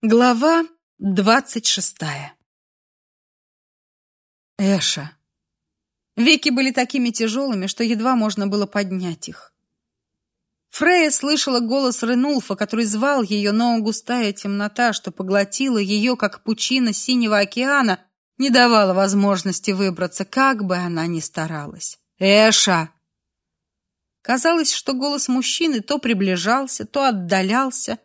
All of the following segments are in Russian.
Глава двадцать шестая Эша. Веки были такими тяжелыми, что едва можно было поднять их. Фрея слышала голос Ренулфа, который звал ее, но густая темнота, что поглотила ее, как пучина синего океана, не давала возможности выбраться, как бы она ни старалась. «Эша!» Казалось, что голос мужчины то приближался, то отдалялся,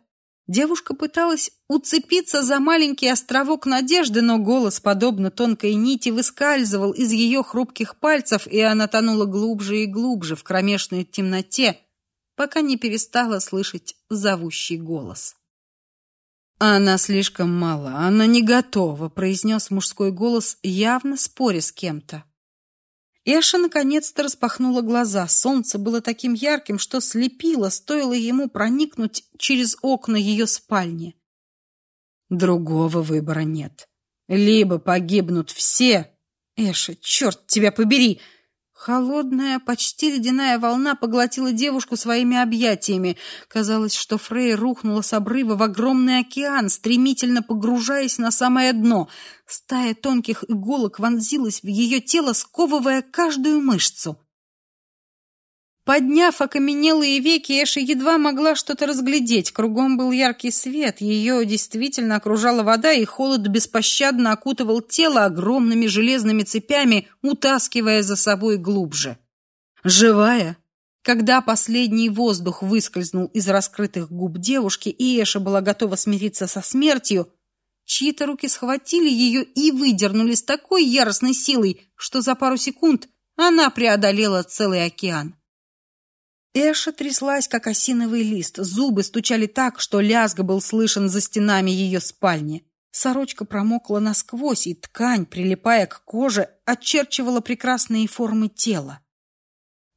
Девушка пыталась уцепиться за маленький островок надежды, но голос, подобно тонкой нити, выскальзывал из ее хрупких пальцев, и она тонула глубже и глубже в кромешной темноте, пока не перестала слышать зовущий голос. «Она слишком мала, она не готова», — произнес мужской голос, явно споря с кем-то. Эша наконец-то распахнула глаза. Солнце было таким ярким, что слепило, стоило ему проникнуть через окна ее спальни. Другого выбора нет. Либо погибнут все. Эша, черт тебя побери! Холодная, почти ледяная волна поглотила девушку своими объятиями. Казалось, что Фрей рухнула с обрыва в огромный океан, стремительно погружаясь на самое дно. Стая тонких иголок вонзилась в ее тело, сковывая каждую мышцу. Подняв окаменелые веки, Эша едва могла что-то разглядеть. Кругом был яркий свет, ее действительно окружала вода, и холод беспощадно окутывал тело огромными железными цепями, утаскивая за собой глубже. Живая, когда последний воздух выскользнул из раскрытых губ девушки, и Эша была готова смириться со смертью, чьи-то руки схватили ее и выдернули с такой яростной силой, что за пару секунд она преодолела целый океан. Эша тряслась, как осиновый лист. Зубы стучали так, что лязг был слышен за стенами ее спальни. Сорочка промокла насквозь, и ткань, прилипая к коже, очерчивала прекрасные формы тела.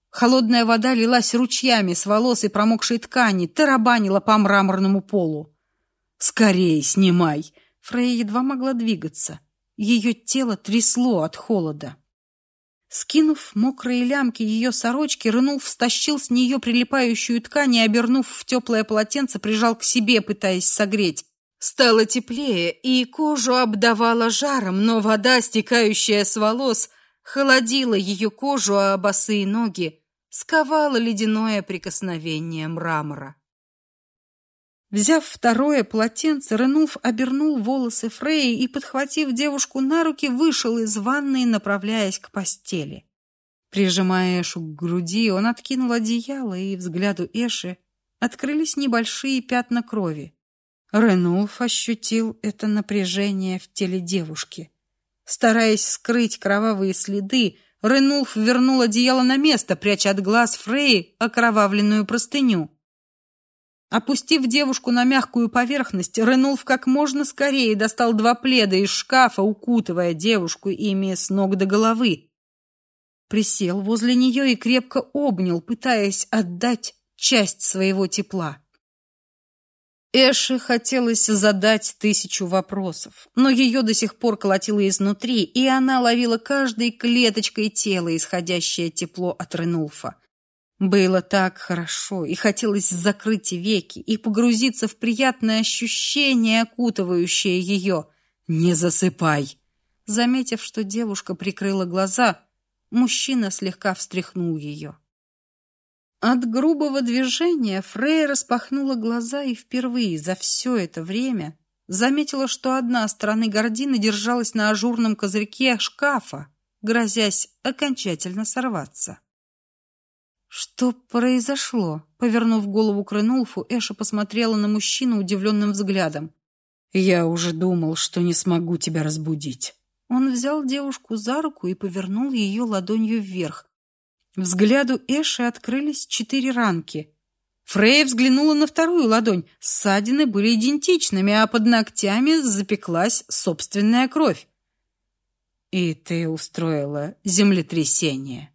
Холодная вода лилась ручьями с волос и промокшей ткани, тарабанила по мраморному полу. «Скорей снимай!» Фрейя едва могла двигаться. Ее тело трясло от холода. Скинув мокрые лямки ее сорочки, Рынулф стащил с нее прилипающую ткань и, обернув в теплое полотенце, прижал к себе, пытаясь согреть. Стало теплее, и кожу обдавало жаром, но вода, стекающая с волос, холодила ее кожу, а босые ноги сковала ледяное прикосновение мрамора. Взяв второе полотенце, Ренуф обернул волосы Фреи и, подхватив девушку на руки, вышел из ванной, направляясь к постели. Прижимая Эшу к груди, он откинул одеяло, и взгляду Эши открылись небольшие пятна крови. Ренуф ощутил это напряжение в теле девушки. Стараясь скрыть кровавые следы, Ренулф вернул одеяло на место, пряча от глаз Фреи окровавленную простыню. Опустив девушку на мягкую поверхность, Ренулф как можно скорее достал два пледа из шкафа, укутывая девушку ими с ног до головы. Присел возле нее и крепко обнял, пытаясь отдать часть своего тепла. Эше хотелось задать тысячу вопросов, но ее до сих пор колотило изнутри, и она ловила каждой клеточкой тела исходящее тепло от Ренулфа. Было так хорошо, и хотелось закрыть веки и погрузиться в приятное ощущение, окутывающее ее. «Не засыпай!» Заметив, что девушка прикрыла глаза, мужчина слегка встряхнул ее. От грубого движения Фрей распахнула глаза и впервые за все это время заметила, что одна сторона гардины держалась на ажурном козырьке шкафа, грозясь окончательно сорваться. Что произошло? Повернув голову к Ренулфу, Эша посмотрела на мужчину удивленным взглядом. Я уже думал, что не смогу тебя разбудить. Он взял девушку за руку и повернул ее ладонью вверх. Взгляду Эши открылись четыре ранки. Фрейя взглянула на вторую ладонь. Ссадины были идентичными, а под ногтями запеклась собственная кровь. И ты устроила землетрясение.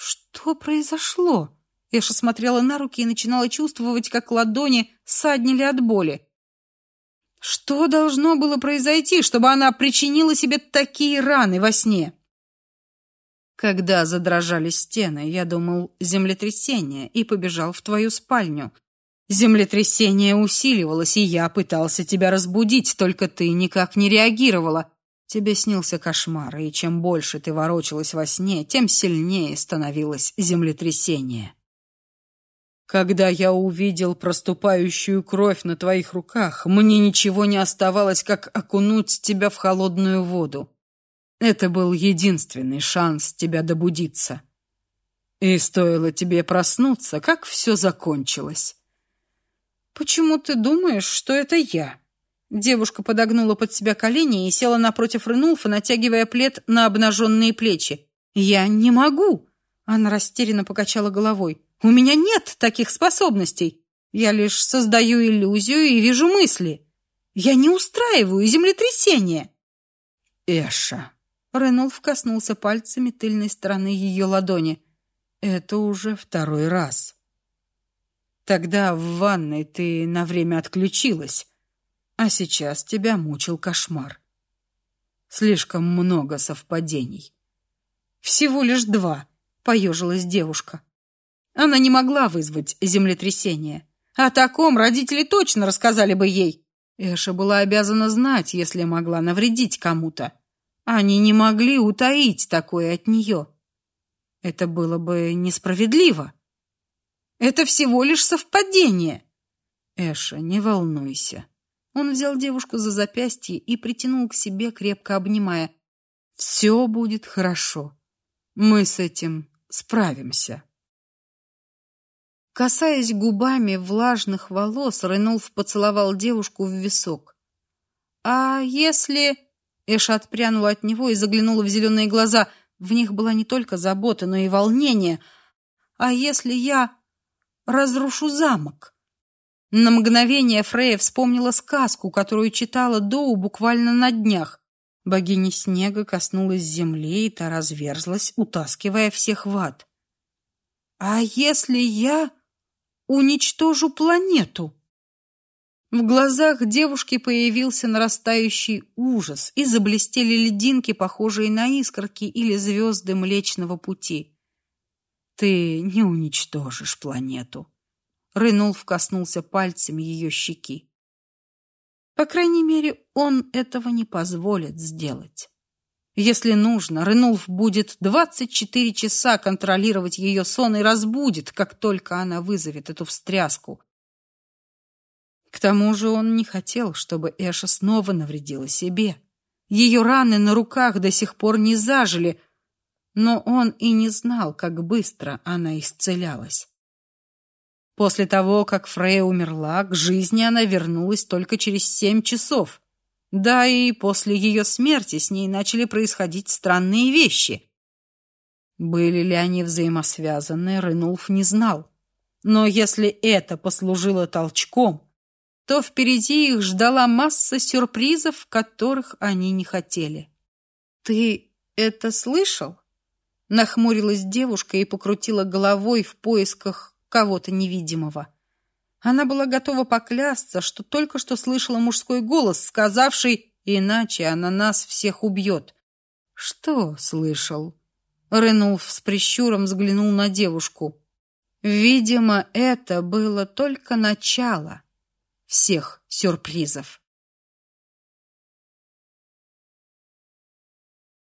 Что произошло? Эша смотрела на руки и начинала чувствовать, как ладони саднили от боли. Что должно было произойти, чтобы она причинила себе такие раны во сне? Когда задрожали стены, я думал землетрясение и побежал в твою спальню. Землетрясение усиливалось, и я пытался тебя разбудить, только ты никак не реагировала. Тебе снился кошмар, и чем больше ты ворочалась во сне, тем сильнее становилось землетрясение. Когда я увидел проступающую кровь на твоих руках, мне ничего не оставалось, как окунуть тебя в холодную воду. Это был единственный шанс тебя добудиться. И стоило тебе проснуться, как все закончилось. Почему ты думаешь, что это я? Девушка подогнула под себя колени и села напротив Ренулфа, натягивая плед на обнаженные плечи. Я не могу. Она растерянно покачала головой. У меня нет таких способностей. Я лишь создаю иллюзию и вижу мысли. Я не устраиваю землетрясения. Эша. Ренулф коснулся пальцами тыльной стороны ее ладони. Это уже второй раз. Тогда в ванной ты на время отключилась, а сейчас тебя мучил кошмар. Слишком много совпадений. Всего лишь два, поежилась девушка. Она не могла вызвать землетрясение. О таком родители точно рассказали бы ей. Эша была обязана знать, если могла навредить кому-то. Они не могли утаить такое от нее. Это было бы несправедливо. Это всего лишь совпадение. Эша, не волнуйся. Он взял девушку за запястье и притянул к себе, крепко обнимая. Все будет хорошо. Мы с этим справимся. Касаясь губами влажных волос, Ренолф поцеловал девушку в висок. А если Эша отпрянула от него и заглянула в зеленые глаза. В них была не только забота, но и волнение. А если я разрушу замок? На мгновение Фрея вспомнила сказку, которую читала Доу буквально на днях. Богиня снега коснулась земли, и та разверзлась, утаскивая всех в ад. А если я уничтожу планету. В глазах девушки появился нарастающий ужас, и заблестели лединки, похожие на искорки или звезды Млечного Пути. Ты не уничтожишь планету. Рынулф коснулся пальцем ее щеки. По крайней мере, он этого не позволит сделать. Если нужно, Ренулф будет 24 часа контролировать ее сон и разбудит, как только она вызовет эту встряску. К тому же он не хотел, чтобы Эша снова навредила себе. Ее раны на руках до сих пор не зажили, но он и не знал, как быстро она исцелялась. После того, как Фрея умерла, к жизни она вернулась только через семь часов. Да и после ее смерти с ней начали происходить странные вещи. Были ли они взаимосвязаны, Ренулф не знал. Но если это послужило толчком, то впереди их ждала масса сюрпризов, которых они не хотели. Ты это слышал? Нахмурилась девушка и покрутила головой в поисках кого-то невидимого. Она была готова поклясться, что только что слышала мужской голос, сказавший «иначе она нас всех убьет». «Что слышал?» Ренулф с прищуром взглянул на девушку. Видимо, это было только начало всех сюрпризов.